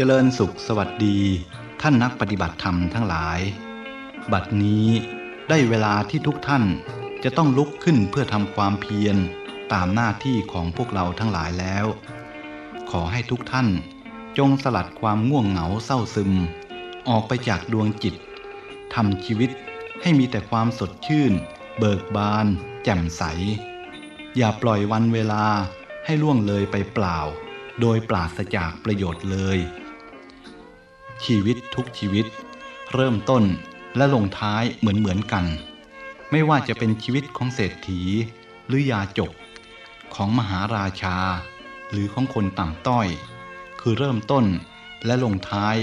เจริญสุขสวัสดี ท่านนักปฏิบัติธรรมทั้งหลาย บัดนี้ได้เวลาที่ทุกท่านจะต้องลุกขึ้นเพื่อทำความเพียรตามหน้าที่ของพวกเราทั้งหลายแล้ว ขอให้ทุกท่านจงสลัดความง่วงเหงาเศร้าซึม ออกไปจากดวงจิตทำชีวิตให้มีแต่ความสดชื่น เบิกบาน แจ่มใส อย่าปล่อยวันเวลาให้ล่วงเลยไปเปล่า โดยปราศจากประโยชน์เลย ชีวิตทุกชีวิต เริ่มต้นและลงท้ายเหมือนเหมือนกัน ไม่ว่าจะเป็นชีวิตของเศรษฐี หรือยาจก ของมหาราชา หรือของคนต่ำต้อย คือเริ่มต้นและลงท้าย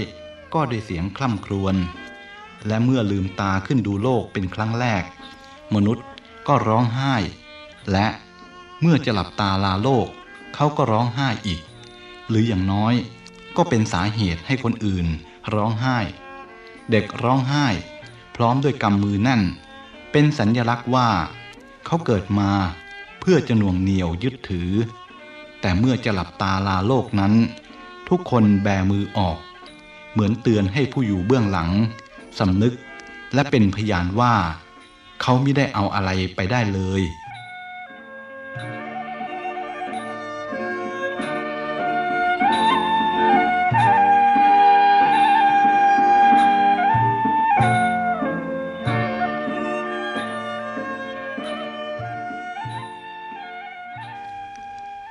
ก็ด้วยเสียงคล่ำครวญและเมื่อลืมตาขึ้นดูโลกเป็นครั้งแรก มนุษย์ก็ร้องไห้ และเมื่อจะหลับตาลาโลก เขาก็ร้องไห้อีก หรืออย่างน้อยก็เป็นสาเหตุให้คนอื่น ร้องไห้ เด็กร้องไห้ พร้อมด้วยกำมือแน่น เป็นสัญญลักษณ์ว่า เขาเกิดมาเพื่อจะหน่วงเหนียวยึดถือ แต่เมื่อจะหลับตาลาโลกนั้น ทุกคนแบมือออก เหมือนเตือนให้ผู้อยู่เบื้องหลังสำนึกและเป็นพยานว่า เขาไม่ได้เอาอะไรไปได้เลย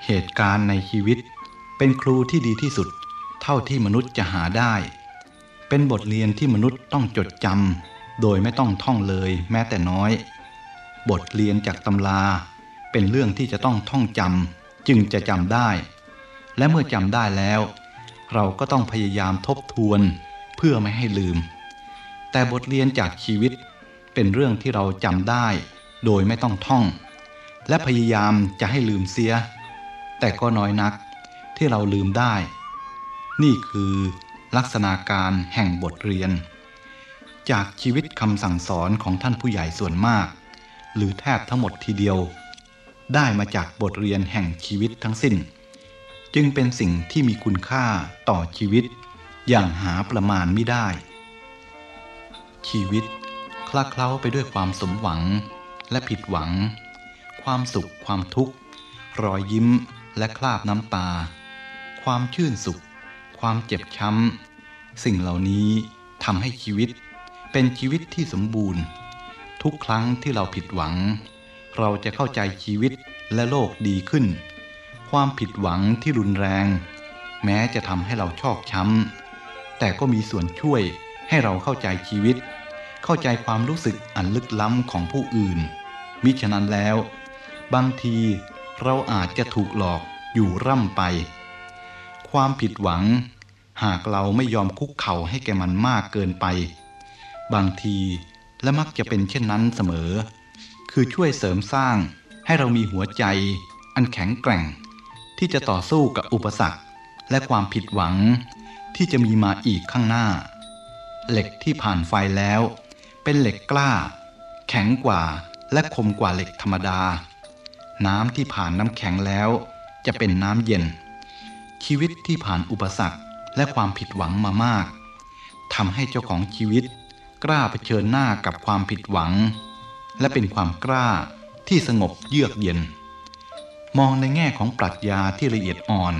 เหตุการณ์ในชีวิต เป็นครูที่ดีที่สุด เท่าที่มนุษย์จะหาได้ เป็นบทเรียนที่มนุษย์ต้องจดจำโดยไม่ต้องท่องเลยแม้แต่น้อย บทเรียนจากตำรา เป็นเรื่องที่จะต้องท่องจำจึงจะจำได้ และเมื่อจำได้แล้ว เราก็ต้องพยายามทบทวนเพื่อไม่ให้ลืม แต่บทเรียนจากชีวิตเป็นเรื่องที่เราจำได้ โดยไม่ต้องท่อง และพยายามจะให้ลืมเสีย แต่ก็น้อยนักที่เราลืมได้ นี่คือลักษณะการแห่งบทเรียน จากชีวิตคำสั่งสอนของท่านผู้ใหญ่ส่วนมาก หรือแทบทั้งหมดทีเดียว ได้มาจากบทเรียนแห่งชีวิตทั้งสิ้น จึงเป็นสิ่งที่มีคุณค่าต่อชีวิต อย่างหาประมาณไม่ได้ ชีวิตคลาเคล้าไปด้วยความสมหวังและผิดหวัง ความสุขความทุกข์ รอยยิ้ม และคราบน้ำตา ความชื่นสุข ความเจ็บช้ำ สิ่งเหล่านี้ทำให้ชีวิต เป็นชีวิตที่สมบูรณ์ ทุกครั้งที่เราผิดหวัง เราจะเข้าใจชีวิตและโลกดีขึ้น ความผิดหวังที่รุนแรง แม้จะทำให้เราชอกช้ำ แต่ก็มีส่วนช่วยให้เราเข้าใจชีวิต เข้าใจความรู้สึกอันลึกล้ำของผู้อื่น มิฉะนั้นแล้ว บางที เราอาจจะถูกหลอกอยู่ร่ำไป ความผิดหวัง หากเราไม่ยอมคุกเข่าให้แกมันมากเกินไป บางทีและมักจะเป็นเช่นนั้นเสมอ คือช่วยเสริมสร้างให้เรามีหัวใจ อันแข็งแกร่ง ที่จะต่อสู้กับอุปสรรค และความผิดหวัง ที่จะมีมาอีกข้างหน้า เหล็กที่ผ่านไฟแล้ว เป็นเหล็กกล้า แข็งกว่าและคมกว่าเหล็กธรรมดา น้ำที่ผ่านน้ำแข็งแล้ว จะเป็นน้ำเย็น ชีวิตที่ผ่านอุปสรรคและความผิดหวังมามากทำให้เจ้าของชีวิต กล้าเผชิญหน้ากับความผิดหวัง และเป็นความกล้าที่สงบเยือกเย็น มองในแง่ของปรัชญาที่ละเอียดอ่อน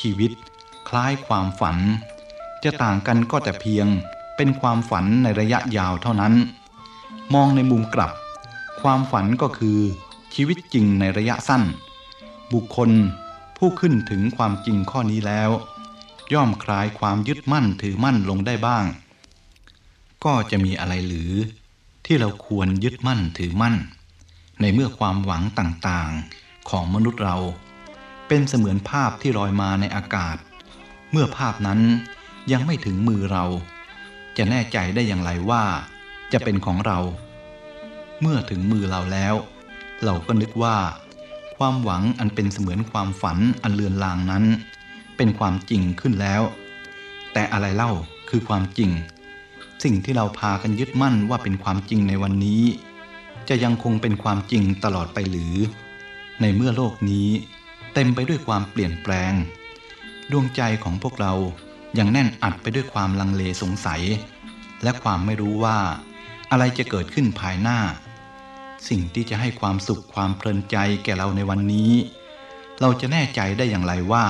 ชีวิตคล้ายความฝัน จะต่างกันก็แต่เพียงเป็นความฝันในระยะยาวเท่านั้น มองในมุมกลับ ความฝันก็คือ ชีวิตจริงในระยะสั้น บุคคลผู้ขึ้นถึงความจริงข้อนี้แล้ว ย่อมคลายความยึดมั่นถือมั่นลงได้บ้าง ก็จะมีอะไรหรือ ที่เราควรยึดมั่นถือมั่น ในเมื่อความหวังต่างๆของมนุษย์เรา เป็นเสมือนภาพที่ลอยมาในอากาศ เมื่อภาพนั้นยังไม่ถึงมือเรา จะแน่ใจได้อย่างไรว่า จะเป็นของเรา เมื่อถึงมือเราแล้ว เราก็นึกว่า ความหวังอันเป็นเสมือนความฝันอันเลือนลางนั้น เป็นความจริงขึ้นแล้ว แต่อะไรเล่าคือความจริง สิ่งที่เราพากันยึดมั่นว่าเป็นความจริงในวันนี้ จะยังคงเป็นความจริงตลอดไปหรือ ในเมื่อโลกนี้ เต็มไปด้วยความเปลี่ยนแปลง ดวงใจของพวกเรายังแน่นอัดไปด้วยความลังเลสงสัย และความไม่รู้ว่า อะไรจะเกิดขึ้นภายหน้า สิ่งที่จะให้ความสุขความเพลินใจแก่เราในวันนี้ เราจะแน่ใจได้อย่างไรว่า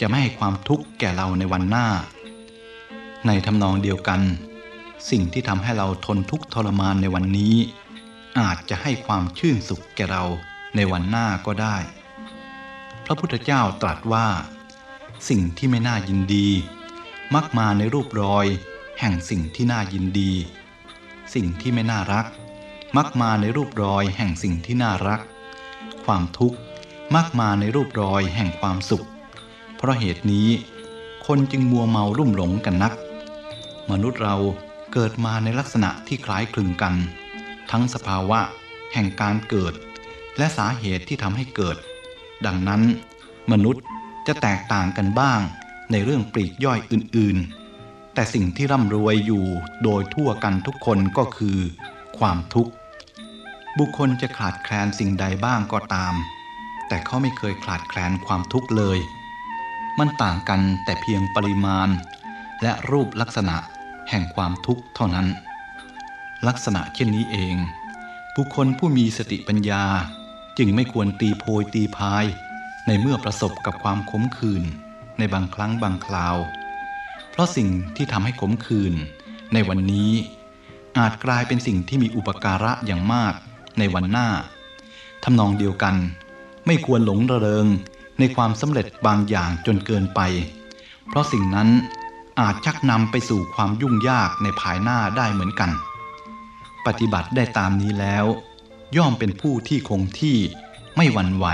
จะไม่ให้ความทุกข์แก่เราในวันหน้า ในทำนองเดียวกัน สิ่งที่ทำให้เราทนทุกข์ทรมานในวันนี้ อาจจะให้ความชื่นสุขแก่เราในวันหน้าก็ได้ พระพุทธเจ้าตรัสว่า สิ่งที่ไม่น่ายินดี มักมาในรูปรอย แห่งสิ่งที่น่ายินดี สิ่งที่ไม่น่ารัก มักมาในรูปรอยแห่งสิ่งที่น่ารัก ความทุกข์มักมาในรูปรอยแห่งความสุข เพราะเหตุนี้ คนจึงมัวเมารุ่มหลงกันนัก มนุษย์เราเกิดมาในลักษณะที่คล้ายคลึงกัน ทั้งสภาวะแห่งการเกิด และสาเหตุที่ทำให้เกิด ดังนั้น มนุษย์จะแตกต่างกันบ้างในเรื่องปลีกย่อยอื่นๆ แต่สิ่งที่ร่ำรวยอยู่โดยทั่วกันทุกคนก็คือ ความทุกข์ บุคคลจะขาดแคลนสิ่งใดบ้างก็ตาม แต่เขาไม่เคยขาดแคลนความทุกข์เลย มันต่างกันแต่เพียงปริมาณ และรูปลักษณะแห่งความทุกข์เท่านั้น ลักษณะเช่นนี้เอง บุคคลผู้มีสติปัญญาจึงไม่ควรตีโพยตีพาย ในเมื่อประสบกับความขมขื่นในบางครั้งบางคราว เพราะสิ่งที่ทำให้ขมขื่นในวันนี้ อาจกลายเป็นสิ่งที่มีอุปการะอย่างมาก ในวันหน้าทำนองเดียวกัน ไม่ควรหลงระเริงในความสำเร็จบางอย่างจนเกินไป เพราะสิ่งนั้นอาจชักนำไปสู่ความยุ่งยากในภายหน้าได้เหมือนกัน ปฏิบัติได้ตามนี้แล้ว ย่อมเป็นผู้ที่คงที่ไม่หวั่นไหว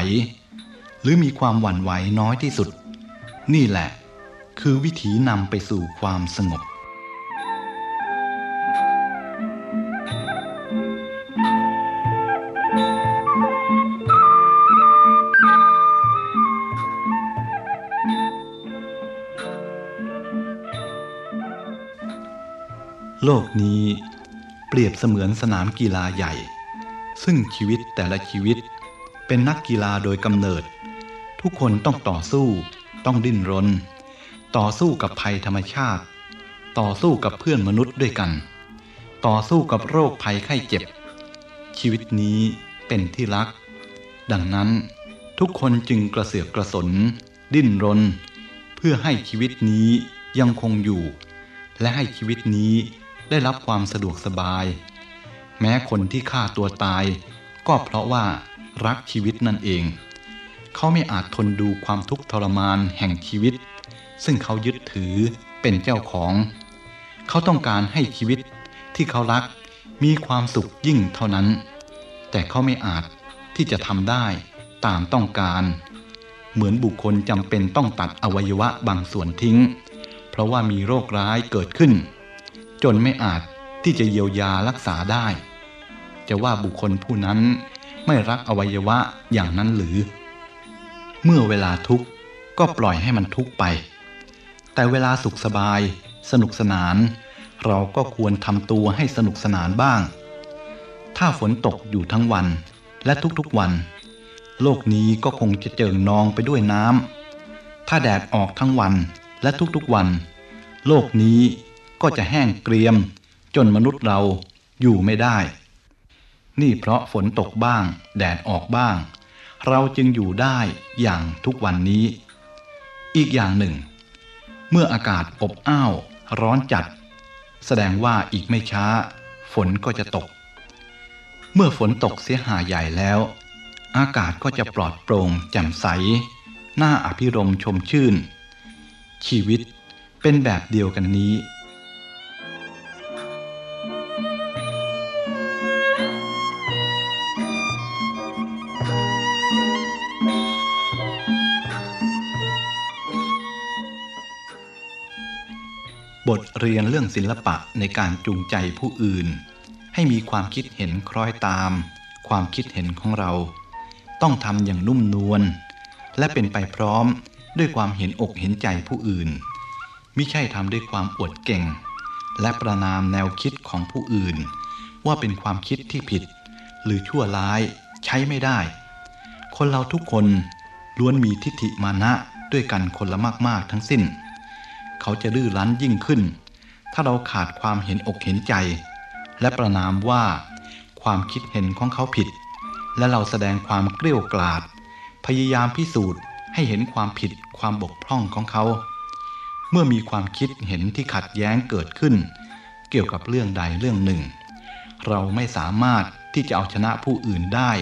หรือมีความหวั่นไหวน้อยที่สุด นี่แหละ คือวิธีนำไปสู่ความสงบ โลกนี้เปรียบเสมือนสนามกีฬาใหญ่ ซึ่งชีวิตแต่ละชีวิต เป็นนักกีฬาโดยกำเนิด ทุกคนต้องต่อสู้ ต้องดิ้นรน ต่อสู้กับภัยธรรมชาติ ต่อสู้กับเพื่อนมนุษย์ด้วยกัน ต่อสู้กับโรคภัยไข้เจ็บ ชีวิตนี้เป็นที่รัก ดังนั้นทุกคนจึงกระเสือกกระสน ดิ้นรน เพื่อให้ชีวิตนี้ยังคงอยู่ และให้ชีวิตนี้ ได้รับความสะดวกสบาย แม้คนที่ฆ่าตัวตาย ก็เพราะว่ารักชีวิตนั่นเอง เขาไม่อาจทนดูความทุกข์ทรมานแห่งชีวิต ซึ่งเขายึดถือเป็นเจ้าของ เขาต้องการให้ชีวิตที่เขารักมีความสุขยิ่งเท่านั้น แต่เขาไม่อาจที่จะทำได้ตามต้องการ เหมือนบุคคลจำเป็นต้องตัดอวัยวะบางส่วนทิ้ง เพราะว่ามีโรคร้ายเกิดขึ้น จนไม่อาจที่จะเยียวยารักษาได้ จะว่าบุคคลผู้นั้นไม่รักอวัยวะอย่างนั้นหรือ เมื่อเวลาทุกข์ก็ปล่อยให้มันทุกข์ไป แต่เวลาสุขสบาย สนุกสนาน เราก็ควรทำตัวให้สนุกสนานบ้าง ถ้าฝนตกอยู่ทั้งวันและทุกๆวัน โลกนี้ก็คงจะเจิ่งนองไปด้วยน้ำถ้าแดดออกทั้งวันและทุกๆวัน โลกนี้ ก็จะแห้งเกรียม จนมนุษย์เราอยู่ไม่ได้ นี่เพราะฝนตกบ้าง แดดออกบ้าง เราจึงอยู่ได้อย่างทุกวันนี้ อีกอย่างหนึ่ง เมื่ออากาศอบอ้าวร้อนจัด แสดงว่าอีกไม่ช้า ฝนก็จะตก เมื่อฝนตกเสียหาใหญ่แล้ว อากาศก็จะปลอดโปร่งแจ่มใสน่าอภิรมชมชื่น ชีวิตเป็นแบบเดียวกันนี้ บทเรียนเรื่องศิลปะในการจูงใจผู้อื่น ให้มีความคิดเห็นคล้อยตาม ความคิดเห็นของเรา ต้องทำอย่างนุ่มนวลและเป็นไปพร้อมด้วยความเห็นอกเห็นใจผู้อื่นไม่ใช่ทำด้วยความอวดเก่ง และประนามแนวคิดของผู้อื่น ว่าเป็นความคิดที่ผิด หรือชั่วร้ายใช้ไม่ได้ คนเราทุกคนล้วนมีทิฏฐิมานะด้วยกันคนละมาก ๆ ทั้งสิ้น เขาจะดื้อรั้นยิ่งขึ้น ถ้าเราขาดความเห็นอกเห็นใจ และประนามว่าความคิดเห็นของเขาผิด และเราแสดงความเกลี้ยกล่อมพยายามพิสูจน์ให้เห็นความผิดความบกพร่องของเขา เมื่อมีความคิดเห็นที่ขัดแย้งเกิดขึ้น เกี่ยวกับเรื่องใดเรื่องหนึ่ง เราไม่สามารถที่จะเอาชนะผู้อื่นได้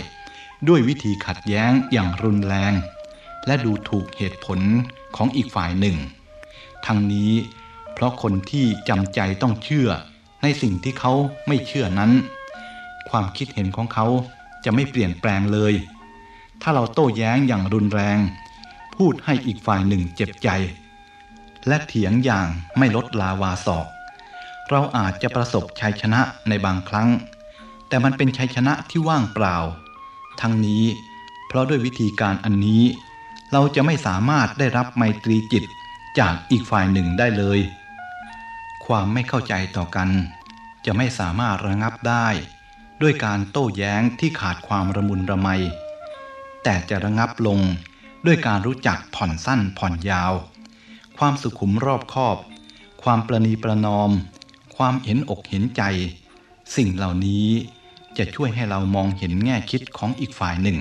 ด้วยวิธีขัดแย้งอย่างรุนแรง และดูถูกเหตุผลของอีกฝ่ายหนึ่ง ทั้งนี้ เพราะคนที่จำใจต้องเชื่อในสิ่งที่เขาไม่เชื่อนั้น ความคิดเห็นของเขาจะไม่เปลี่ยนแปลงเลย ถ้าเราโต้แย้งอย่างรุนแรง พูดให้อีกฝ่ายหนึ่งเจ็บใจ และเถียงอย่างไม่ลดลาวาศอก เราอาจจะประสบชัยชนะในบางครั้ง แต่มันเป็นชัยชนะที่ว่างเปล่า ทั้งนี้ เพราะด้วยวิธีการอันนี้ เราจะไม่สามารถได้รับไมตรีจิต จากอีกฝ่ายหนึ่งได้เลย ความไม่เข้าใจต่อกัน จะไม่สามารถระงับได้ ด้วยการโต้แย้งที่ขาดความระมุนระไม แต่จะระงับลงด้วยการรู้จักผ่อนสั้นผ่อนยาว ความสุขุมรอบคอบ ความประนีประนอม ความเห็นอกเห็นใจ สิ่งเหล่านี้จะช่วยให้เรามองเห็นแง่คิดของอีกฝ่ายหนึ่ง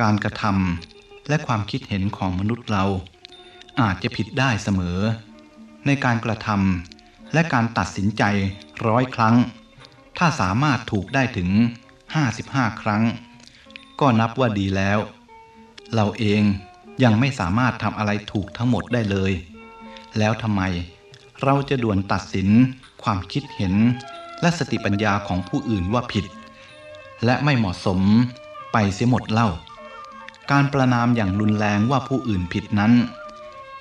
การกระทำและความคิดเห็นของมนุษย์เรา อาจจะผิดได้เสมอ ในการกระทำและการตัดสินใจร้อยครั้ง ถ้าสามารถถูกได้ถึง 55 ครั้ง ก็นับว่าดีแล้ว เราเองยังไม่สามารถทำอะไรถูกทั้งหมดได้เลย แล้วทำไมเราจะด่วนตัดสินความคิดเห็นและสติปัญญาของผู้อื่นว่าผิด และไม่เหมาะสมไปเสียหมดเล่า การประนามอย่างรุนแรงว่าผู้อื่นผิดนั้น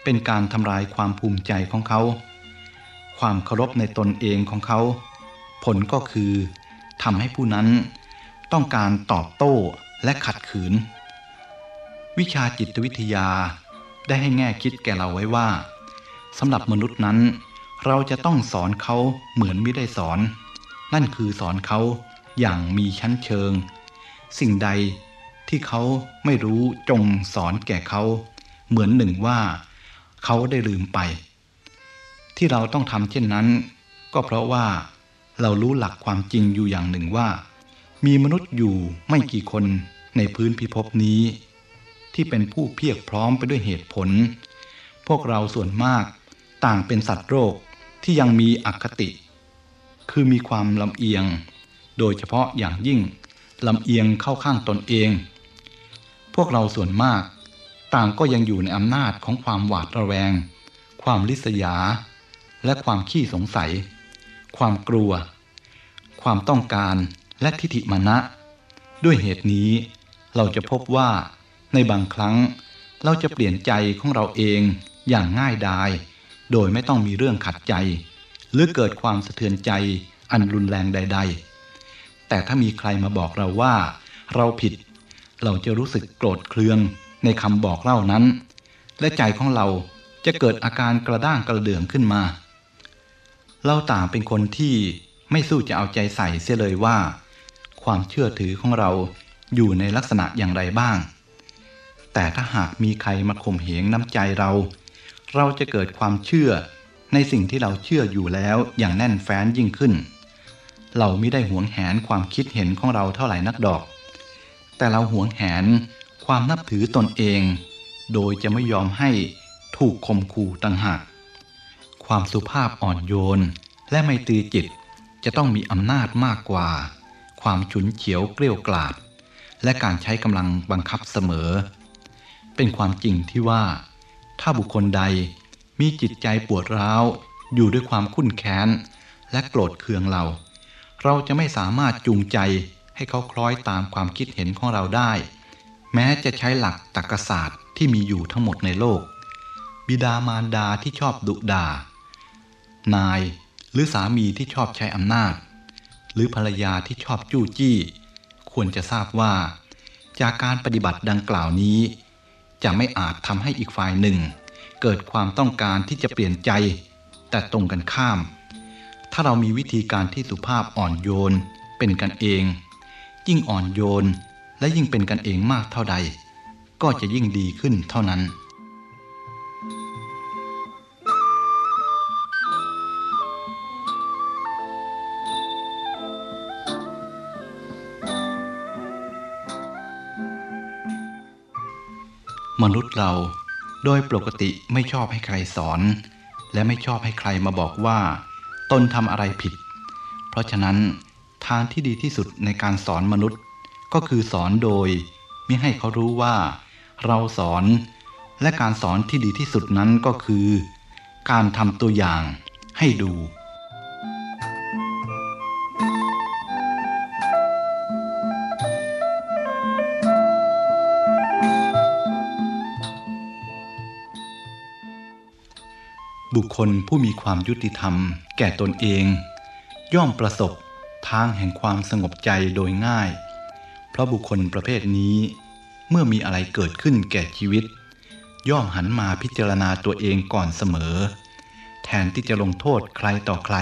เป็นการทำลายความภูมิใจของเขา ความเคารพในตนเองของเขา ผลก็คือทำให้ผู้นั้นต้องการตอบโต้และขัดขืน วิชาจิตวิทยาได้ให้แง่คิดแก่เราไว้ว่าสำหรับมนุษย์นั้น เราจะต้องสอนเขาเหมือนไม่ได้สอน นั่นคือสอนเขาอย่างมีชั้นเชิง สิ่งใดที่เขาไม่รู้จงสอนแก่เขา เหมือนหนึ่งว่า เขาได้ลืมไป ที่เราต้องทำเช่นนั้น ก็เพราะว่าเรารู้หลักความจริงอยู่อย่างหนึ่งว่า มีมนุษย์อยู่ไม่กี่คนในพื้นพิภพนี้ ที่เป็นผู้เพียรพร้อมไปด้วยเหตุผล พวกเราส่วนมากต่างเป็นสัตว์โรคที่ยังมีอคติ คือมีความลำเอียง โดยเฉพาะอย่างยิ่งลำเอียงเข้าข้างตนเอง พวกเราส่วนมาก ต่างก็ยังอยู่ในอำนาจของความหวาดระแวง ความลิษยา และความขี้สงสัย ความกลัว ความต้องการและทิฏฐิมานะ ด้วยเหตุนี้ เราจะพบว่าในบางครั้งเราจะเปลี่ยนใจของเราเองอย่างง่ายดาย โดยไม่ต้องมีเรื่องขัดใจ หรือเกิดความสะเทือนใจอันรุนแรงใด ๆ แต่ถ้ามีใครมาบอกเราว่า เราผิด เราจะรู้สึกโกรธเคือง ในคำบอกเล่านั้น และใจของเราจะเกิดอาการกระด้างกระเดื่องขึ้นมา เราต่างเป็นคนที่ไม่สู้จะเอาใจใส่เสียเลยว่า ความเชื่อถือของเราอยู่ในลักษณะอย่างไรบ้าง แต่ถ้าหากมีใครมาข่มเหงน้ำใจเรา เราจะเกิดความเชื่อในสิ่งที่เราเชื่ออยู่แล้วอย่างแน่นแฟ้นยิ่งขึ้น เราไม่ได้หวงแหนความคิดเห็นของเราเท่าไหร่นักดอก แต่เราหวงแหน ความนับถือตนเอง โดยจะไม่ยอมให้ถูกข่มขู่ต่างหาก ความสุภาพอ่อนโยน และไม่ตีจิตจะต้องมีอำนาจมากกว่า ความฉุนเฉียวเกลี้ยวกล่อมและการใช้กำลังบังคับเสมอ เป็นความจริงที่ว่า ถ้าบุคคลใดมีจิตใจปวดร้าว อยู่ด้วยความคุ้นแค้น และโกรธเคืองเรา เราจะไม่สามารถจูงใจให้เขาคล้อยตามความคิดเห็นของเราได้ แม้จะใช้หลักตรรกศาสตร์ที่มีอยู่ทั้งหมดในโลก บิดามารดาที่ชอบดุดา นายหรือสามีที่ชอบใช้อำนาจ หรือภรรยาที่ชอบจู้จี้ ควรจะทราบว่า จากการปฏิบัติดังกล่าวนี้ จะไม่อาจทำให้อีกฝ่ายหนึ่ง เกิดความต้องการที่จะเปลี่ยนใจ แต่ตรงกันข้าม ถ้าเรามีวิธีการที่สุภาพอ่อนโยน เป็นกันเอง ยิ่งอ่อนโยน และยิ่งเป็นกันเองมากเท่าใด ก็จะยิ่งดีขึ้นเท่านั้น มนุษย์เราโดยปกติไม่ชอบให้ใครสอน และไม่ชอบให้ใครมาบอกว่า ตนทำอะไรผิด เพราะฉะนั้นทางที่ดีที่สุดในการสอนมนุษย์ ก็คือสอนโดยไม่ให้เขารู้ว่า เราสอน และการสอนที่ดีที่สุดนั้นก็คือ การทำตัวอย่างให้ดูบุคคลผู้มีความยุติธรรม แก่ตนเอง ย่อมประสบทางแห่งความสงบใจโดยง่าย ราะบุคคลประเภทนี้ เมื่อมีอะไรเกิดขึ้นแก่ชีวิต ย่อมหันมาพิจารณาตัวเองก่อนเสมอ แทนที่จะลงโทษใครต่อใคร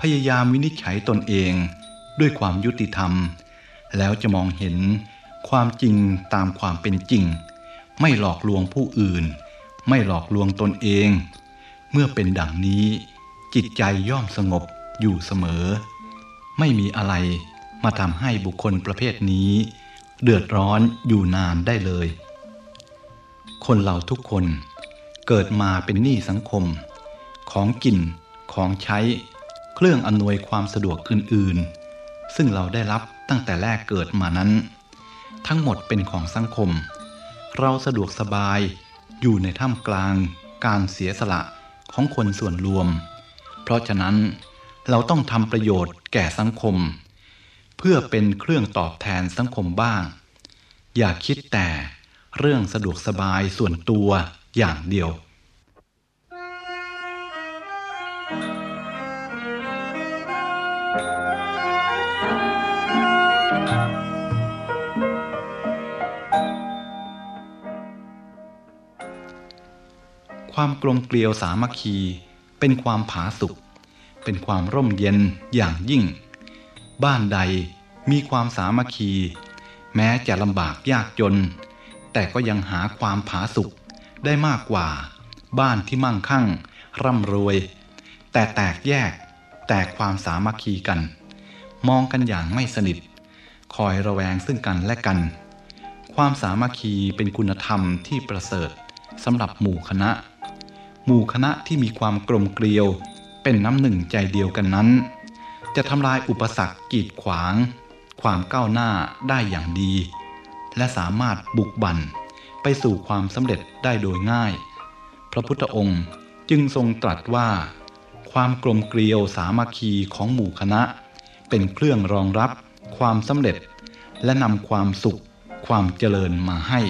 พยายามวินิจฉัยตนเองด้วยความยุติธรรม แล้วจะมองเห็นความจริงตามความเป็นจริง ไม่หลอกลวงผู้อื่น ไม่หลอกลวงตนเอง เมื่อเป็นดังนี้ จิตใจย่อมสงบอยู่เสมอ ไม่มีอะไร มาทำให้บุคคลประเภทนี้ เดือดร้อนอยู่นานได้เลย คนเราทุกคนเกิดมาเป็นหนี้สังคม ของกิน ของใช้ เครื่องอำนวยความสะดวกอื่นๆ ซึ่งเราได้รับตั้งแต่แรกเกิดมานั้น ทั้งหมดเป็นของสังคม เราสะดวกสบายอยู่ในท่ามกลาง การเสียสละของคนส่วนรวม เพราะฉะนั้นเราต้องทำประโยชน์แก่สังคม พื่อเป็นเครื่องตอบแทนสังคมบ้าง อย่าคิดแต่เรื่องสะดวกสบายส่วนตัวอย่างเดียวความกลมเกลียวสามัคคี เป็นความผาสุกเป็นความร่มเย็นอย่างยิ่ง บ้านใด มีความสามัคคี แม้จะลำบากยากจน แต่ก็ยังหาความผาสุกได้มากกว่า บ้านที่มั่งคั่ง ร่ำรวย แต่แตกแยก แต่ความสามัคคีกัน มองกันอย่างไม่สนิท คอยระแวงซึ่งกันและกัน ความสามัคคีเป็นคุณธรรมที่ประเสริฐสำหรับหมู่คณะ หมู่คณะที่มีความกลมเกลียว เป็นน้ำหนึ่งใจเดียวกันนั้น จะทำลายอุปสรรคกีดขวาง ความก้าวหน้าได้อย่างดี และสามารถบุกบั่นไปสู่ความสำเร็จได้โดยง่าย พระพุทธองค์จึงทรงตรัสว่า ความกลมเกลียวสามัคคีของหมู่คณะ เป็นเครื่องรองรับความสำเร็จ และนำความสุขความเจริญมาให้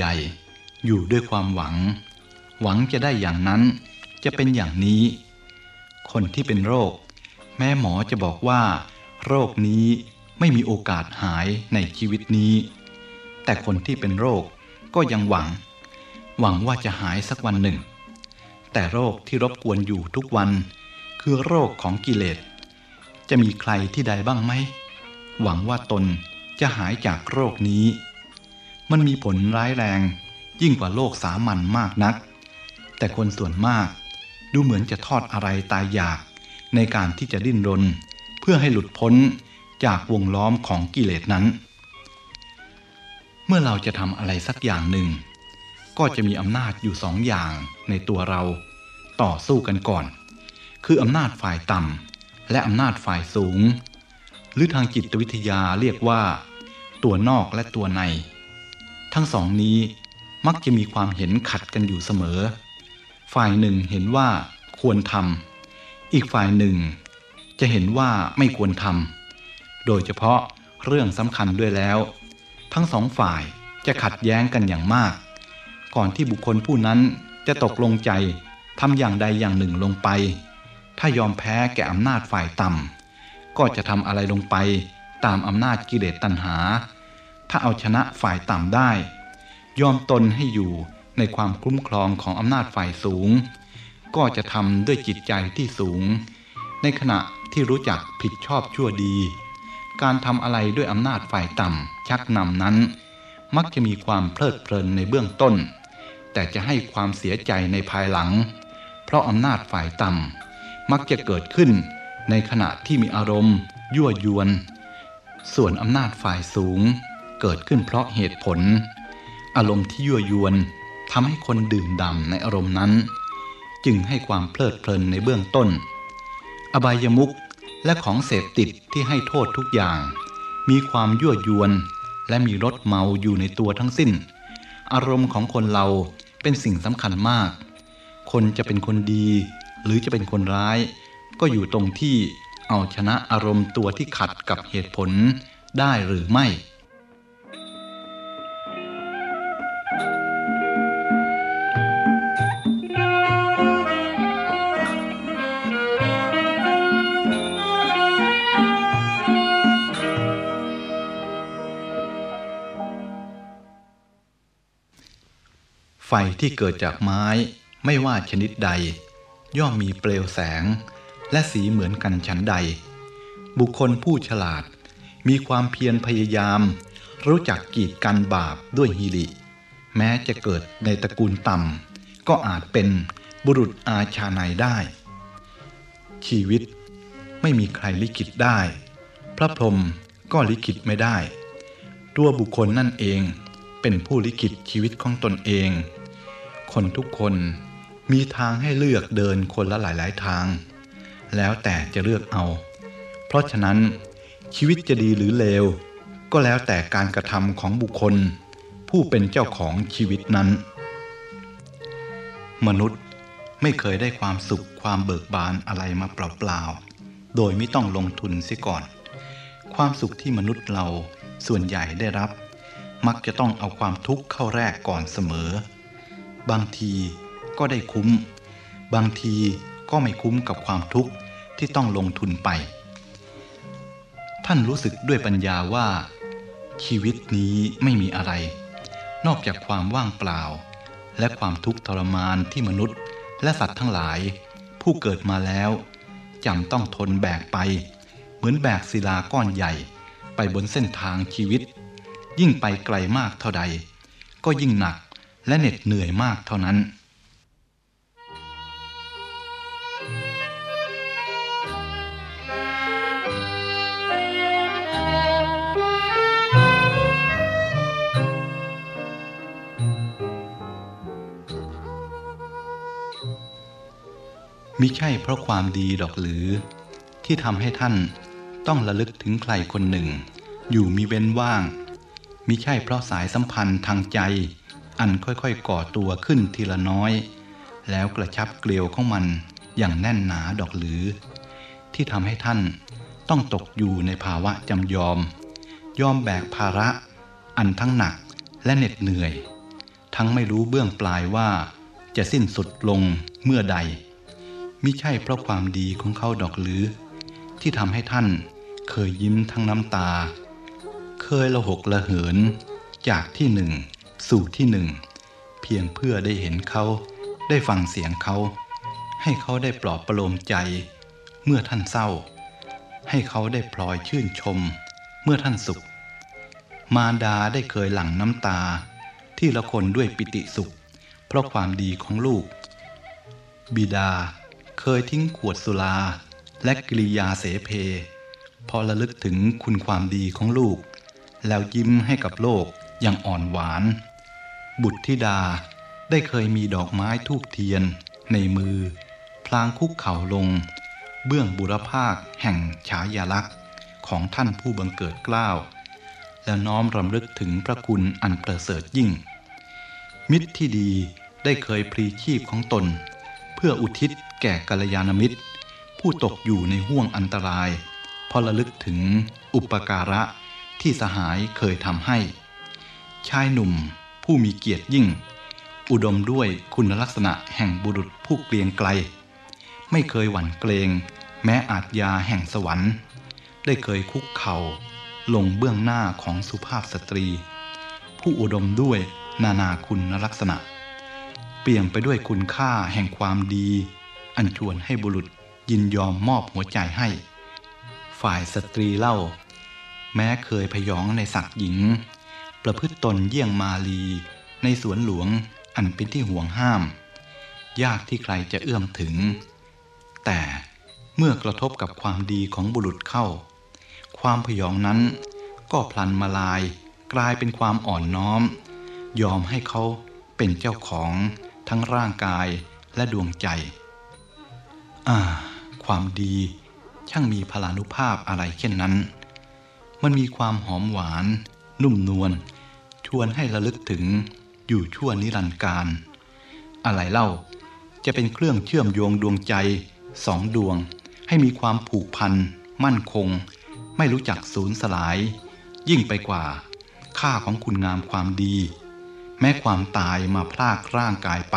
นุษย์ส่วนใหญ่อยู่ด้วยความหวัง หวังจะได้อย่างนั้น จะเป็นอย่างนี้ คนที่เป็นโรค แม่หมอจะบอกว่า โรคนี้ไม่มีโอกาสหายในชีวิตนี้ แต่คนที่เป็นโรคก็ยังหวัง หวังว่าจะหายสักวันหนึ่ง แต่โรคที่รบกวนอยู่ทุกวัน คือโรคของกิเลส จะมีใครที่ใดบ้างไหม หวังว่าตนจะหายจากโรคนี้ มันมีผลร้ายแรง ยิ่งกว่าโลกสามัญมากนัก แต่คนส่วนมากดูเหมือนจะทอดอะไรตายอยากในการที่จะดิ้นรน เพื่อให้หลุดพ้นจากวงล้อมของกิเลสนั้น เมื่อเราจะทำอะไรสักอย่างหนึ่ง ก็จะมีอำนาจอยู่สองอย่างในตัวเรา ต่อสู้กันก่อน คืออำนาจฝ่ายต่ำและอำนาจฝ่ายสูง หรือทางจิตวิทยาเรียกว่า ตัวนอกและตัวใน ทั้งสองนี้มักจะมีความเห็นขัดกันอยู่เสมอ ฝ่ายหนึ่งเห็นว่าควรทำอีกฝ่ายหนึ่ง จะเห็นว่าไม่ควรทำโดยเฉพาะเรื่องสำคัญด้วยแล้ว ทั้งสองฝ่ายจะขัดแย้งกันอย่างมาก ก่อนที่บุคคลผู้นั้นจะตกลงใจทำอย่างใดอย่างหนึ่งลงไป ถ้ายอมแพ้แก่อำนาจฝ่ายต่ำก็จะทำอะไรลงไปตามอำนาจกิเลสตัณหา ถ้าเอาชนะฝ่ายต่ำได้ ยอมตนให้อยู่ในความคุ้มครองของอำนาจฝ่ายสูง ก็จะทำด้วยจิตใจที่สูง ในขณะที่รู้จักผิดชอบชั่วดี การทำอะไรด้วยอำนาจฝ่ายต่ำชักนำนั้น มักจะมีความเพลิดเพลินในเบื้องต้น แต่จะให้ความเสียใจในภายหลัง เพราะอำนาจฝ่ายต่ำมักจะเกิดขึ้นในขณะที่มีอารมณ์ ยั่วยวน ส่วนอำนาจฝ่ายสูง เกิดขึ้นเพราะเหตุผล อารมณ์ที่ยั่วยวนทำให้คนดื่มด่ำในอารมณ์นั้น จึงให้ความเพลิดเพลินในเบื้องต้น อบายมุขและของเสพติดที่ให้โทษทุกอย่าง มีความยั่วยวนและมีรสเมาอยู่ในตัวทั้งสิ้น อารมณ์ของคนเราเป็นสิ่งสำคัญมาก คนจะเป็นคนดี หรือจะเป็นคนร้าย ก็อยู่ตรงที่เอาชนะอารมณ์ตัวที่ขัดกับเหตุผลได้หรือไม่ ที่เกิดจากไม้ไม่ว่าชนิดใด ย่อมมีเปลวแสง และสีเหมือนกันชั้นใด บุคคลผู้ฉลาด มีความเพียรพยายาม รู้จักกีดกันบาปด้วยฮิริแม้จะเกิดในตระกูลต่ำก็อาจเป็นบุรุษอาชาในได้ ชีวิตไม่มีใครลิขิตได้ พระพรหมก็ลิขิตไม่ได้ ตัวบุคคลนั่นเองเป็นผู้ลิขิตชีวิตของตนเอง คนทุกคนมีทางให้เลือกเดินคนละหลายๆทาง แล้วแต่จะเลือกเอา เพราะฉะนั้นชีวิตจะดีหรือเลว ก็แล้วแต่การกระทำของบุคคล ผู้เป็นเจ้าของชีวิตนั้น มนุษย์ไม่เคยได้ความสุขความเบิกบานอะไรมาเปล่าๆ โดยไม่ต้องลงทุนเสียก่อน ความสุขที่มนุษย์เราส่วนใหญ่ได้รับ มักจะต้องเอาความทุกข์เข้าแรกก่อนเสมอ บางทีก็ได้คุ้ม บางทีก็ไม่คุ้มกับความทุกข์ที่ต้องลงทุนไป ท่านรู้สึกด้วยปัญญาว่า ชีวิตนี้ไม่มีอะไร นอกจากความว่างเปล่า และความทุกข์ทรมานที่มนุษย์ และสัตว์ทั้งหลาย ผู้เกิดมาแล้วจำต้องทนแบกไป เหมือนแบกศิลาก้อนใหญ่ ไปบนเส้นทางชีวิต ยิ่งไปไกลมากเท่าใด ก็ยิ่งหนัก และเหน็ดเหนื่อยมากเท่านั้น มิใช่เพราะความดีดอกหรือ ที่ทำให้ท่านต้องระลึกถึงใครคนหนึ่ง อยู่มีเว้นว่างมิใช่เพราะสายสัมพันธ์ทางใจ อันค่อยๆก่อตัวขึ้นทีละน้อย แล้วกระชับเกลียวของมันอย่างแน่นหนาดอกหรือ ที่ทำให้ท่านต้องตกอยู่ในภาวะจำยอม ยอมแบกภาระ อันทั้งหนักและเหน็ดเหนื่อย ทั้งไม่รู้เบื้องปลายว่าจะสิ้นสุดลงเมื่อใดมิใช่เพราะความดีของเขาดอกหรือ ที่ทำให้ท่านเคยยิ้มทั้งน้ำตา เคยละหกละเหินจากที่หนึ่ง สู่ที่หนึ่ง เพียงเพื่อได้เห็นเขาได้ฟังเสียงเขา ให้เขาได้ปลอบประโลมใจ เมื่อท่านเศร้า ให้เขาได้พลอยชื่นชม เมื่อท่านสุข มารดาได้เคยหลั่งน้ำตา ที่ละคนด้วยปิติสุข เพราะความดีของลูก บิดาเคยทิ้งขวดสุรา และกิริยาเสเพพอระลึกถึงคุณความดีของลูก แล้วยิ้มให้กับโลกอย่างอ่อนหวาน บุตรธิดาได้เคยมีดอกไม้ทูบเทียน ในมือ พลางคุกเข่าลง เบื้องบุรพาคแห่งฉายาลักษณ์ของท่านผู้บังเกิดเกล้าวแล้วน้อมรำลึกถึงพระคุณอันประเสริฐยิ่ง มิตรที่ดีได้เคยพลีชีพของตน เพื่ออุทิศแก่กัลยาณมิตร ผู้ตกอยู่ในห่วงอันตรายพราะระลึกถึงอุปการะที่สหายเคยทำให้ ชายหนุ่ม ผู้มีเกียรติยิ่ง อุดมด้วยคุณลักษณะแห่งบุรุษผู้เกรียงไกล ไม่เคยหวั่นเกรง แม้อาจยาแห่งสวรรค์ ได้เคยคุกเข่า ลงเบื้องหน้าของสุภาพสตรี ผู้อุดมด้วยนานาคุณลักษณะ เปี่ยมไปด้วยคุณค่าแห่งความดี อันชวนให้บุรุษยินยอมมอบหัวใจให้ ฝ่ายสตรีเล่า แม้เคยพยองในศักดิ์หญิง ประพฤติตนเยี่ยงมาลี ในสวนหลวงอันเป็นที่ห่วงห้าม ยากที่ใครจะเอื้อมถึง แต่เมื่อกระทบกับความดีของบุรุษเข้า ความพยองนั้นก็พลันมาลายกลายเป็นความอ่อนน้อม ยอมให้เขาเป็นเจ้าของทั้งร่างกายและดวงใจ อ่า ความดีช่างมีพลานุภาพอะไรเช่นนั้น มันมีความหอมหวาน นุ่มนวลชวนให้ระลึกถึงอยู่ชั่วนิรันดร์การ อะไรเล่าจะเป็นเครื่องเชื่อมโยงดวงใจสองดวง ให้มีความผูกพัน มั่นคง ไม่รู้จักสูญสลาย ยิ่งไปกว่า ค่าของคุณงามความดี แม้ความตายมาพรากร่างกายไป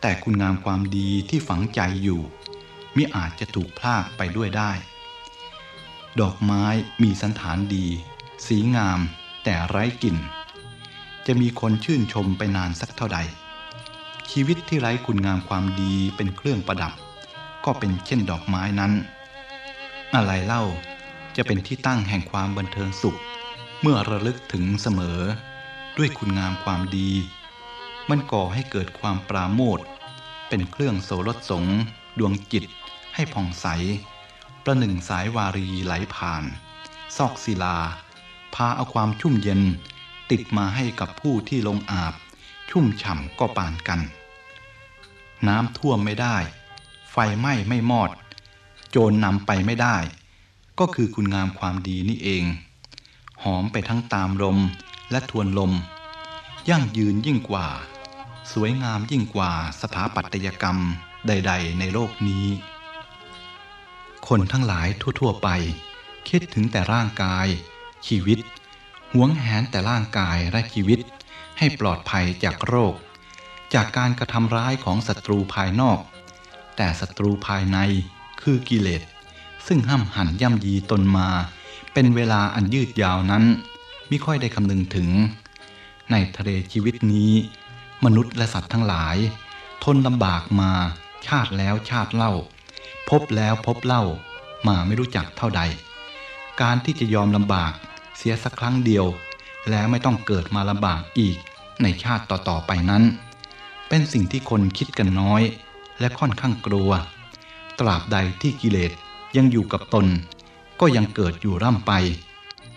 แต่คุณงามความดีที่ฝังใจอยู่มิอาจจะถูกพลากไปด้วยได้ ดอกไม้มีสันฐานดี สีงามแต่ไร้กลิ่น จะมีคนชื่นชมไปนานสักเท่าใด ชีวิตที่ไร้คุณงามความดีเป็นเครื่องประดับ ก็เป็นเช่นดอกไม้นั้น อะไรเล่าจะเป็นที่ตั้งแห่งความบันเทิงสุข เมื่อระลึกถึงเสมอ ด้วยคุณงามความดี มันก่อให้เกิดความปราโมทเป็นเครื่องโสรสสงดวงจิตให้ผ่องใส ประหนึ่งสายวารีไหลผ่าน ซอกศิลา พาเอาความชุ่มเย็น ติดมาให้กับผู้ที่ลงอาบ ชุ่มฉ่ำก็ปานกัน น้ำท่วมไม่ได้ ไฟไหม้ไม่มอด โจรนำไปไม่ได้ ก็คือคุณงามความดีนี่เอง หอมไปทั้งตามลมและทวนลม ยั่งยืนยิ่งกว่า สวยงามยิ่งกว่าสถาปัตยกรรมใด ๆ ในโลกนี้ คนทั้งหลายทั่ว ๆ ไป คิดถึงแต่ร่างกาย ชีวิตหวงแหนแต่ร่างกายและชีวิต ให้ปลอดภัยจากโรค จากการกระทำร้ายของศัตรูภายนอก แต่ศัตรูภายในคือกิเลสซึ่งห้ำหั่นย่ำยีตนมา เป็นเวลาอันยืดยาวนั้น ไม่ค่อยได้คำนึงถึง ในทะเลชีวิตนี้ มนุษย์และสัตว์ทั้งหลาย ทนลำบากมาชาติแล้วชาติเล่า พบแล้วพบเล่ามาไม่รู้จักเท่าใด การที่จะยอมลำบาก เสียสักครั้งเดียว แล้วไม่ต้องเกิดมาลำบากอีกในชาติต่อๆไปนั้น เป็นสิ่งที่คนคิดกันน้อย และค่อนข้างกลัว ตราบใดที่กิเลสยังอยู่กับตน ก็ยังเกิดอยู่ร่ำไป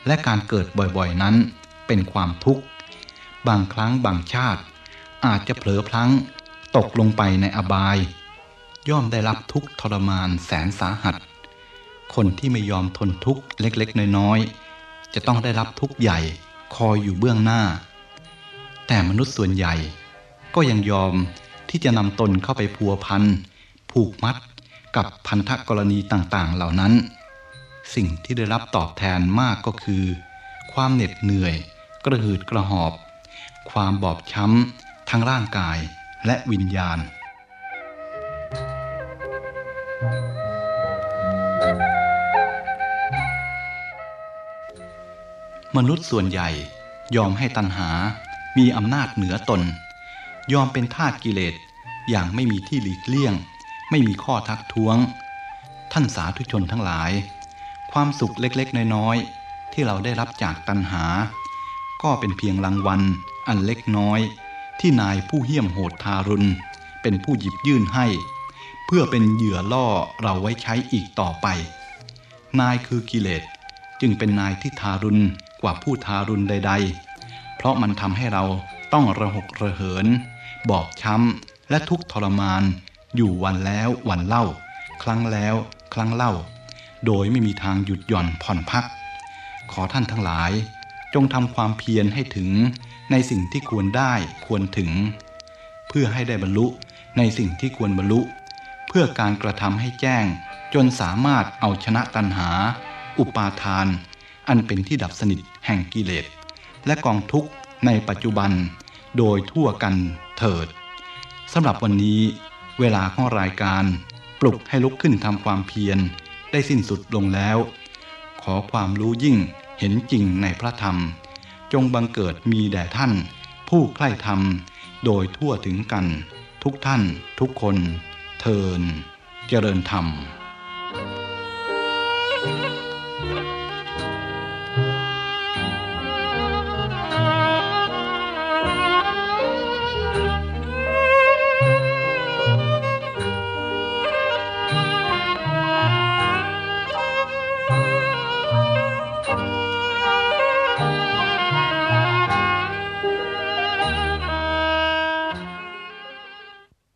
และการเกิดบ่อยๆนั้นเป็นความทุกข์ บางครั้งบางชาติ อาจจะเผลอพลั้งตกลงไปในอบาย ย่อมได้รับทุกทรมานแสนสาหัส คนที่ไม่ยอมทนทุกข์เล็กๆ น้อยๆ จะต้องได้รับทุกข์ใหญ่คอยอยู่เบื้องหน้า แต่มนุษย์ส่วนใหญ่ ก็ยังยอมที่จะนำตนเข้าไปพัวพันผูกมัดกับพันธกรณีต่างๆ เหล่านั้น สิ่งที่ได้รับตอบแทนมากก็คือ ความเหน็ดเหนื่อย กระหืดกระหอบ ความบอบช้ำทั้งร่างกายและวิญญาณ มนุษย์ส่วนใหญ่ ยอมให้ตัณหา มีอำนาจเหนือตน ยอมเป็นทาสกิเลสอย่างไม่มีที่หลีกเลี่ยง ไม่มีข้อทักท้วง ท่านสาธุชนทั้งหลาย ความสุขเล็กๆ น้อยๆ ที่เราได้รับจากตัณหา ก็เป็นเพียงรางวัล อันเล็กน้อย ที่นายผู้เหี้ยมโหดทารุณ เป็นผู้หยิบยื่นให้ เพื่อเป็นเหยื่อล่อเราไว้ใช้อีกต่อไป นายคือกิเลสจึงเป็นนายที่ทารุณ กว่าผู้ทารุณใด ๆ เพราะมันทำให้เราต้องระหกระเหิน บอบช้ำ และทุกทรมาน อยู่วันแล้ววันเล่า ครั้งแล้วครั้งเล่า โดยไม่มีทางหยุดหย่อนผ่อนพัก ขอท่านทั้งหลาย จงทำความเพียรให้ถึงในสิ่งที่ควรได้ควรถึง เพื่อให้ได้บรรลุในสิ่งที่ควรบรรลุ เพื่อการกระทำให้แจ้งจนสามารถเอาชนะตัณหา อุปาทาน อันเป็นที่ดับสนิทแห่งกิเลส และกองทุกข์ในปัจจุบัน โดยทั่วกันเถิดสำหรับวันนี้เวลาของรายการ ปลุกให้ลุกขึ้นทำความเพียร ได้สิ้นสุดลงแล้ว ขอความรู้ยิ่งเห็นจริงในพระธรรม จงบังเกิดมีแด่ท่าน ผู้ใคร่ธรรม โดยทั่วถึงกัน ทุกท่านทุกคน เทิน เจริญธรรม